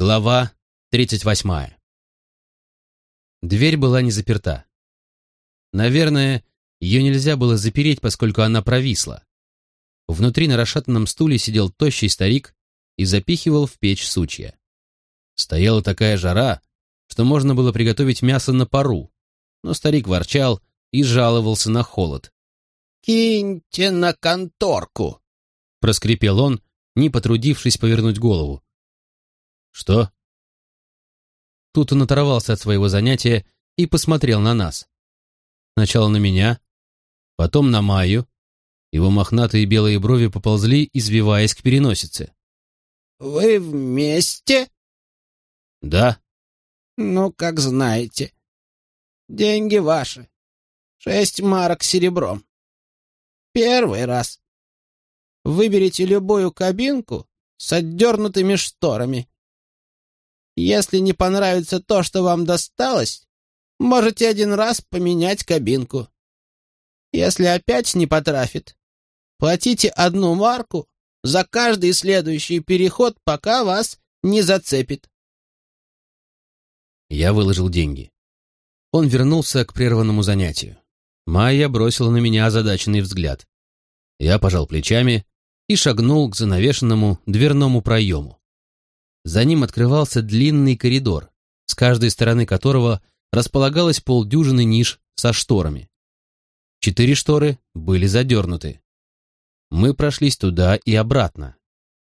Глава 38. Дверь была не заперта. Наверное, ее нельзя было запереть, поскольку она провисла. Внутри на расшатанном стуле сидел тощий старик и запихивал в печь сучья. Стояла такая жара, что можно было приготовить мясо на пару, но старик ворчал и жаловался на холод. «Киньте на конторку!» — проскрипел он, не потрудившись повернуть голову. «Что?» Тут он оторвался от своего занятия и посмотрел на нас. Сначала на меня, потом на Майю. Его мохнатые белые брови поползли, извиваясь к переносице. «Вы вместе?» «Да». «Ну, как знаете. Деньги ваши. Шесть марок серебром. Первый раз. Выберите любую кабинку с отдернутыми шторами. Если не понравится то, что вам досталось, можете один раз поменять кабинку. Если опять не потрафит, платите одну марку за каждый следующий переход, пока вас не зацепит. Я выложил деньги. Он вернулся к прерванному занятию. Майя бросила на меня озадаченный взгляд. Я пожал плечами и шагнул к занавешенному дверному проему. За ним открывался длинный коридор, с каждой стороны которого располагалось полдюжины ниш со шторами. Четыре шторы были задернуты. Мы прошлись туда и обратно.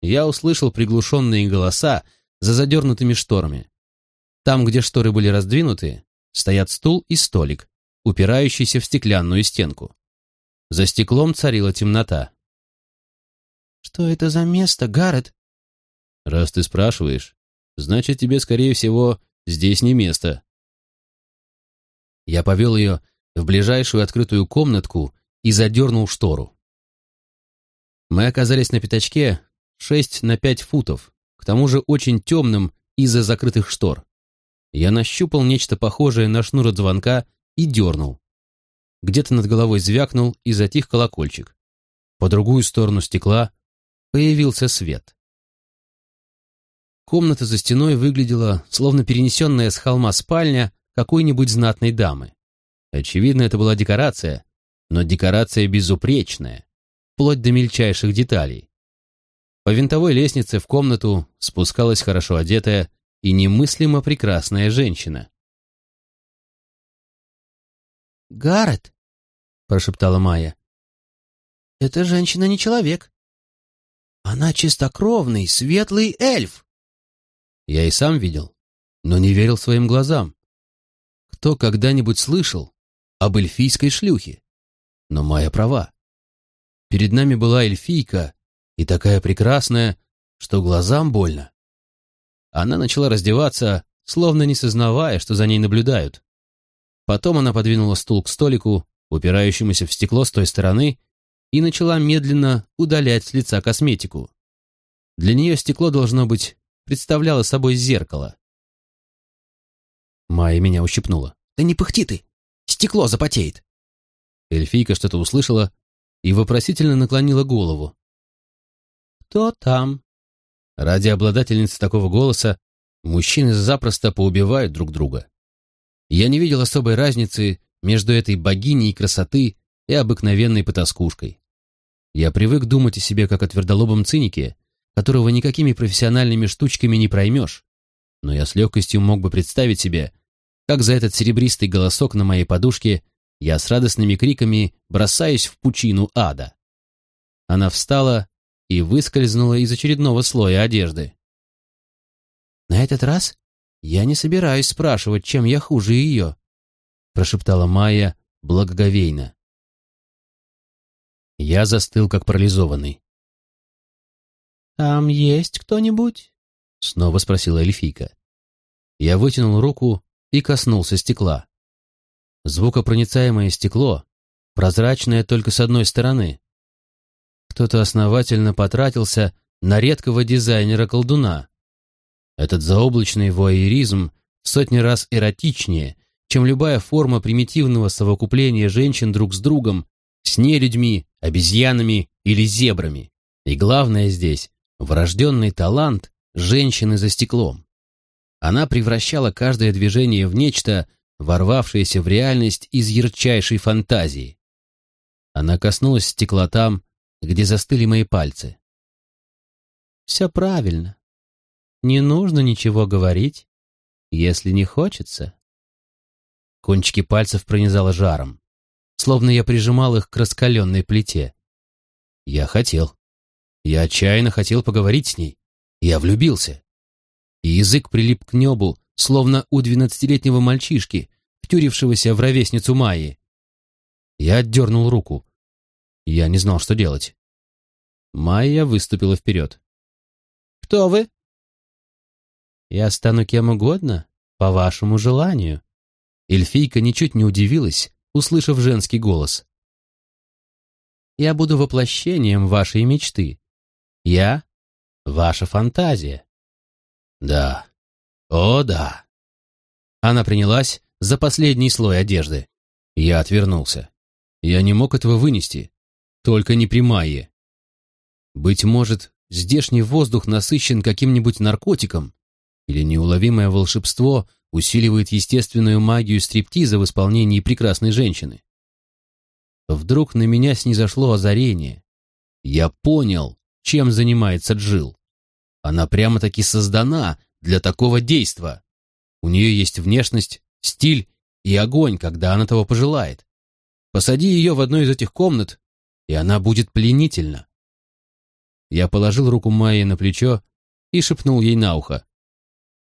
Я услышал приглушенные голоса за задернутыми шторами. Там, где шторы были раздвинуты, стоят стул и столик, упирающийся в стеклянную стенку. За стеклом царила темнота. «Что это за место, Гаррет?» Раз ты спрашиваешь, значит, тебе, скорее всего, здесь не место. Я повел ее в ближайшую открытую комнатку и задернул штору. Мы оказались на пятачке 6 на 5 футов, к тому же очень темным из-за закрытых штор. Я нащупал нечто похожее на шнур от звонка и дернул. Где-то над головой звякнул и затих колокольчик. По другую сторону стекла появился свет. Комната за стеной выглядела, словно перенесенная с холма спальня какой-нибудь знатной дамы. Очевидно, это была декорация, но декорация безупречная, вплоть до мельчайших деталей. По винтовой лестнице в комнату спускалась хорошо одетая и немыслимо прекрасная женщина. «Гаррет!» — прошептала Майя. «Эта женщина не человек. Она чистокровный, светлый эльф!» Я и сам видел, но не верил своим глазам. Кто когда-нибудь слышал об эльфийской шлюхе? Но Майя права. Перед нами была эльфийка, и такая прекрасная, что глазам больно. Она начала раздеваться, словно не сознавая, что за ней наблюдают. Потом она подвинула стул к столику, упирающемуся в стекло с той стороны, и начала медленно удалять с лица косметику. Для нее стекло должно быть представляла собой зеркало. Майя меня ущипнула. «Да не пыхти ты! Стекло запотеет!» Эльфийка что-то услышала и вопросительно наклонила голову. «Кто там?» Ради обладательницы такого голоса мужчины запросто поубивают друг друга. Я не видел особой разницы между этой богиней красоты и обыкновенной потаскушкой. Я привык думать о себе как о твердолобом цинике, которого никакими профессиональными штучками не проймешь. Но я с легкостью мог бы представить себе, как за этот серебристый голосок на моей подушке я с радостными криками бросаюсь в пучину ада. Она встала и выскользнула из очередного слоя одежды. «На этот раз я не собираюсь спрашивать, чем я хуже ее», прошептала Майя благоговейно. Я застыл, как парализованный. «Там есть кто-нибудь?» — снова спросила эльфийка. Я вытянул руку и коснулся стекла. Звукопроницаемое стекло, прозрачное только с одной стороны. Кто-то основательно потратился на редкого дизайнера-колдуна. Этот заоблачный вуайеризм в сотни раз эротичнее, чем любая форма примитивного совокупления женщин друг с другом, с нелюдьми, обезьянами или зебрами. И главное здесь Врожденный талант женщины за стеклом. Она превращала каждое движение в нечто, ворвавшееся в реальность из ярчайшей фантазии. Она коснулась стекла там, где застыли мои пальцы. «Все правильно. Не нужно ничего говорить, если не хочется». Кончики пальцев пронизало жаром, словно я прижимал их к раскаленной плите. Я хотел. Я отчаянно хотел поговорить с ней. Я влюбился. И язык прилип к небу, словно у двенадцатилетнего мальчишки, втюрившегося в ровесницу Майи. Я отдернул руку. Я не знал, что делать. Майя выступила вперед. «Кто вы?» «Я стану кем угодно, по вашему желанию». Эльфийка ничуть не удивилась, услышав женский голос. «Я буду воплощением вашей мечты. Я — ваша фантазия». «Да, о да». Она принялась за последний слой одежды. Я отвернулся. Я не мог этого вынести, только не при. Быть может, здешний воздух насыщен каким-нибудь наркотиком, или неуловимое волшебство усиливает естественную магию стриптиза в исполнении прекрасной женщины. Вдруг на меня снизошло озарение. Я понял, чем занимается Джил. Она прямо-таки создана для такого действа. У нее есть внешность, стиль и огонь, когда она того пожелает. Посади ее в одну из этих комнат, и она будет пленительна. Я положил руку Майи на плечо и шепнул ей на ухо.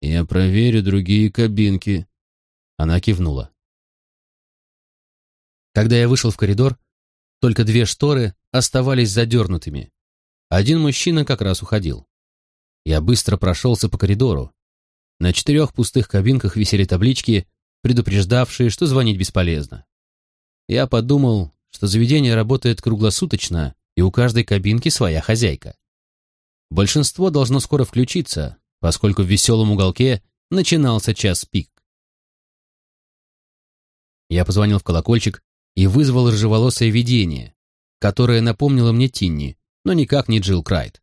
«Я проверю другие кабинки». Она кивнула. Когда я вышел в коридор, только две шторы оставались задернутыми. Один мужчина как раз уходил. Я быстро прошелся по коридору. На четырех пустых кабинках висели таблички, предупреждавшие, что звонить бесполезно. Я подумал, что заведение работает круглосуточно, и у каждой кабинки своя хозяйка. Большинство должно скоро включиться, поскольку в веселом уголке начинался час пик. Я позвонил в колокольчик и вызвал рыжеволосое видение, которое напомнило мне Тинни, но никак не Джилл Крайт.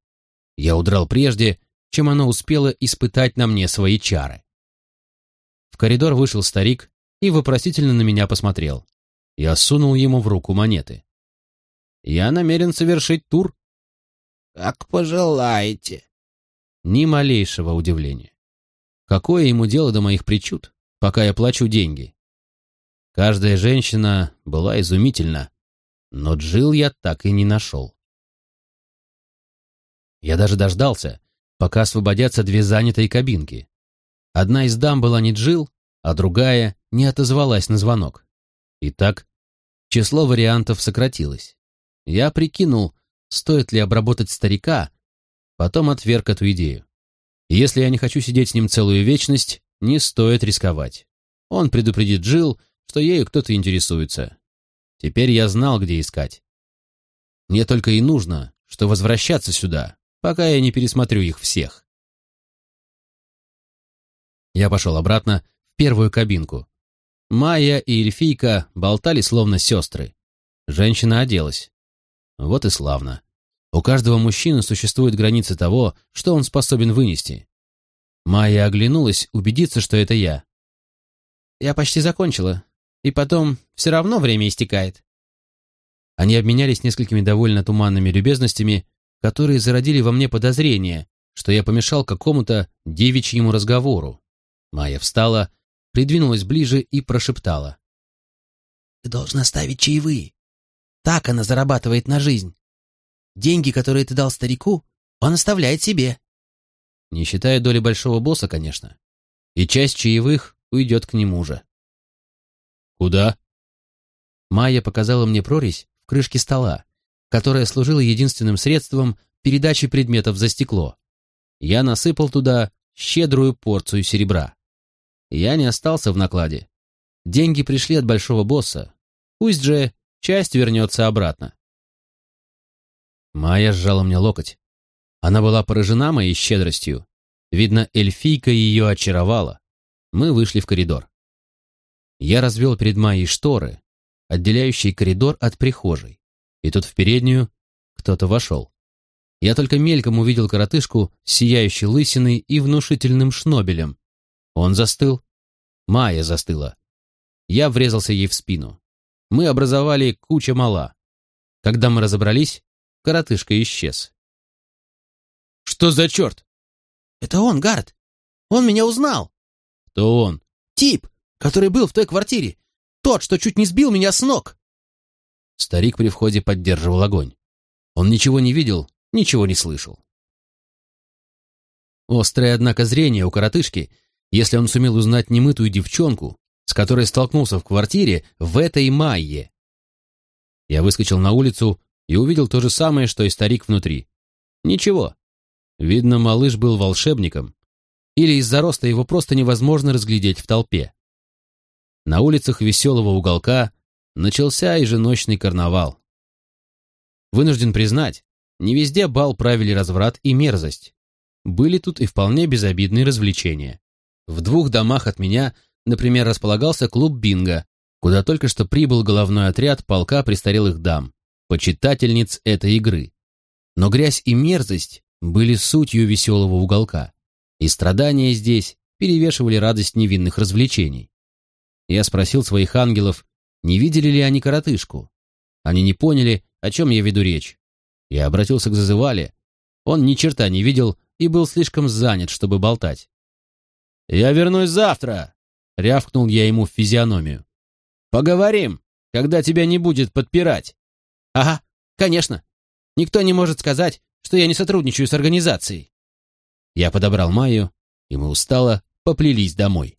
Я удрал прежде, чем оно успело испытать на мне свои чары. В коридор вышел старик и вопросительно на меня посмотрел. Я сунул ему в руку монеты. «Я намерен совершить тур». «Как пожелаете». Ни малейшего удивления. Какое ему дело до моих причуд, пока я плачу деньги? Каждая женщина была изумительна, но Джил я так и не нашел. Я даже дождался, пока освободятся две занятые кабинки. Одна из дам была не Джил, а другая не отозвалась на звонок. Итак, число вариантов сократилось. Я прикинул, стоит ли обработать старика, потом отверг эту идею. если я не хочу сидеть с ним целую вечность, не стоит рисковать. Он предупредит Джил, что ею кто-то интересуется. Теперь я знал, где искать. Мне только и нужно, что возвращаться сюда, пока я не пересмотрю их всех. Я пошел обратно в первую кабинку. Майя и эльфийка болтали словно сестры. Женщина оделась. Вот и славно. У каждого мужчины существует граница того, что он способен вынести. Майя оглянулась, убедиться, что это я. «Я почти закончила. И потом, все равно время истекает». Они обменялись несколькими довольно туманными любезностями, которые зародили во мне подозрение, что я помешал какому-то девичьему разговору. Майя встала, придвинулась ближе и прошептала. «Ты должен оставить чаевые. Так она зарабатывает на жизнь. Деньги, которые ты дал старику, он оставляет себе». Не считая доли большого босса, конечно. И часть чаевых уйдет к нему же. «Куда?» Майя показала мне прорезь в крышке стола, которая служила единственным средством передачи предметов за стекло. Я насыпал туда щедрую порцию серебра. Я не остался в накладе. Деньги пришли от большого босса. Пусть же часть вернется обратно. Майя сжала мне локоть. Она была поражена моей щедростью. Видно, эльфийка ее очаровала. Мы вышли в коридор. Я развел перед Майей шторы, отделяющие коридор от прихожей. И тут в переднюю кто-то вошел. Я только мельком увидел коротышку с сияющей лысиной и внушительным шнобелем. Он застыл. Майя застыла. Я врезался ей в спину. Мы образовали куча мала. Когда мы разобрались, коротышка исчез. «Что за черт?» «Это он, Гард. Он меня узнал». «Кто он?» «Тип, который был в той квартире. Тот, что чуть не сбил меня с ног». Старик при входе поддерживал огонь. Он ничего не видел, ничего не слышал. Острое, однако, зрение у коротышки, если он сумел узнать немытую девчонку, с которой столкнулся в квартире в этой майе. Я выскочил на улицу и увидел то же самое, что и старик внутри. Ничего. Видно, малыш был волшебником, или из-за роста его просто невозможно разглядеть в толпе. На улицах веселого уголка начался еженочный карнавал. Вынужден признать, не везде бал правили разврат и мерзость. Были тут и вполне безобидные развлечения. В двух домах от меня, например, располагался клуб бинго, куда только что прибыл головной отряд полка престарелых дам, почитательниц этой игры. Но грязь и мерзость были сутью веселого уголка, и страдания здесь перевешивали радость невинных развлечений. Я спросил своих ангелов, не видели ли они коротышку. Они не поняли, о чем я веду речь. Я обратился к зазывале. Он ни черта не видел и был слишком занят, чтобы болтать. «Я вернусь завтра!» — рявкнул я ему в физиономию. «Поговорим, когда тебя не будет подпирать». «Ага, конечно. Никто не может сказать, что я не сотрудничаю с организацией». Я подобрал Майю, и мы устало поплелись домой.